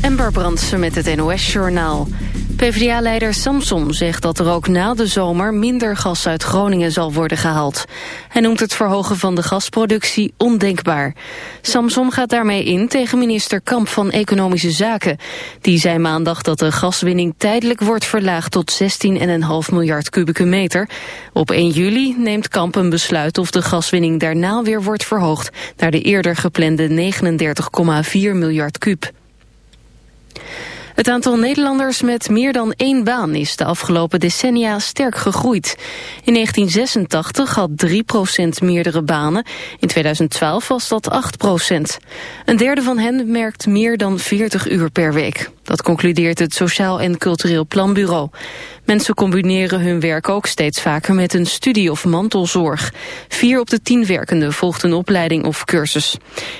Ember Brandsen met het NOS-journaal. PvdA-leider Samson zegt dat er ook na de zomer minder gas uit Groningen zal worden gehaald. Hij noemt het verhogen van de gasproductie ondenkbaar. Samson gaat daarmee in tegen minister Kamp van Economische Zaken. Die zei maandag dat de gaswinning tijdelijk wordt verlaagd tot 16,5 miljard kubieke meter. Op 1 juli neemt Kamp een besluit of de gaswinning daarna weer wordt verhoogd naar de eerder geplande 39,4 miljard kuub. Het aantal Nederlanders met meer dan één baan is de afgelopen decennia sterk gegroeid. In 1986 had 3% meerdere banen, in 2012 was dat 8% Een derde van hen merkt meer dan 40 uur per week. Dat concludeert het Sociaal en Cultureel Planbureau. Mensen combineren hun werk ook steeds vaker met een studie of mantelzorg. Vier op de tien werkenden volgt een opleiding of cursus.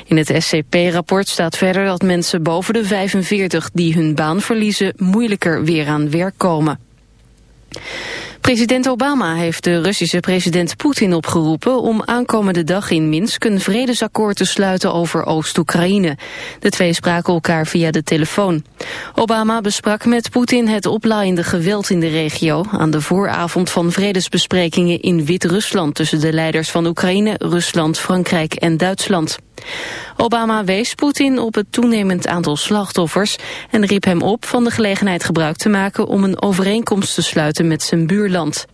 In het SCP-rapport staat verder dat mensen boven de 45 die hun baan verliezen moeilijker weer aan werk komen. President Obama heeft de Russische president Poetin opgeroepen om aankomende dag in Minsk een vredesakkoord te sluiten over Oost-Oekraïne. De twee spraken elkaar via de telefoon. Obama besprak met Poetin het oplaaiende geweld in de regio aan de vooravond van vredesbesprekingen in Wit-Rusland tussen de leiders van Oekraïne, Rusland, Frankrijk en Duitsland. Obama wees Poetin op het toenemend aantal slachtoffers en riep hem op van de gelegenheid gebruik te maken om een overeenkomst te sluiten met zijn buurland.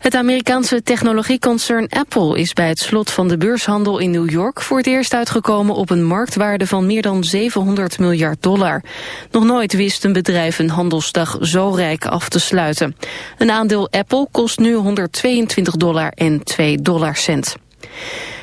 Het Amerikaanse technologieconcern Apple is bij het slot van de beurshandel in New York voor het eerst uitgekomen op een marktwaarde van meer dan 700 miljard dollar. Nog nooit wist een bedrijf een handelsdag zo rijk af te sluiten. Een aandeel Apple kost nu 122 dollar en 2 dollarcent.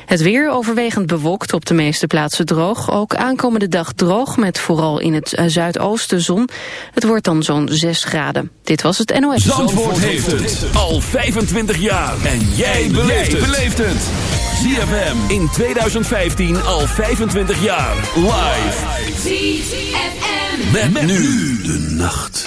Het weer overwegend bewolkt op de meeste plaatsen droog. Ook aankomende dag droog met vooral in het zuidoosten zon. Het wordt dan zo'n 6 graden. Dit was het NOS. Zandvoort, heeft het al 25 jaar. En jij beleeft het. ZFM in 2015 al 25 jaar. Live. ZFM. met nu de nacht.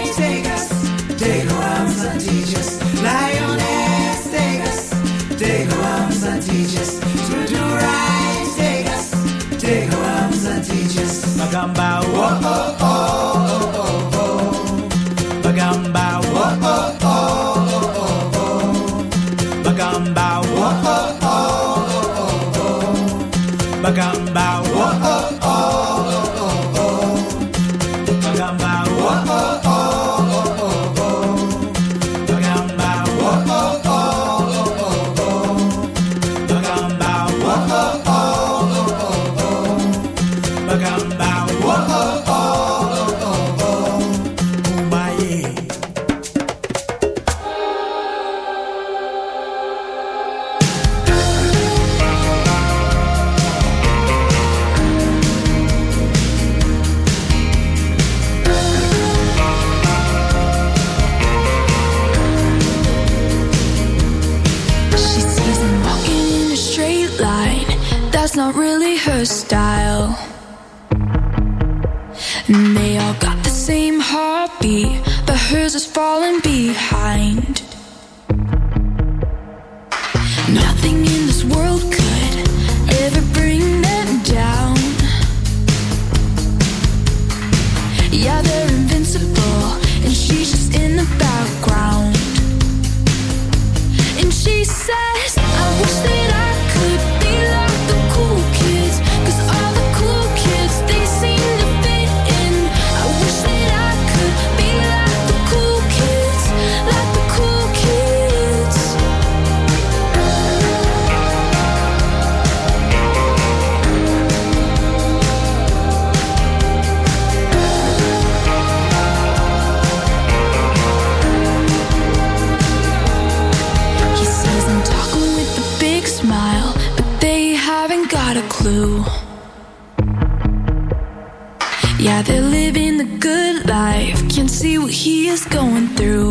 is going through.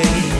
away.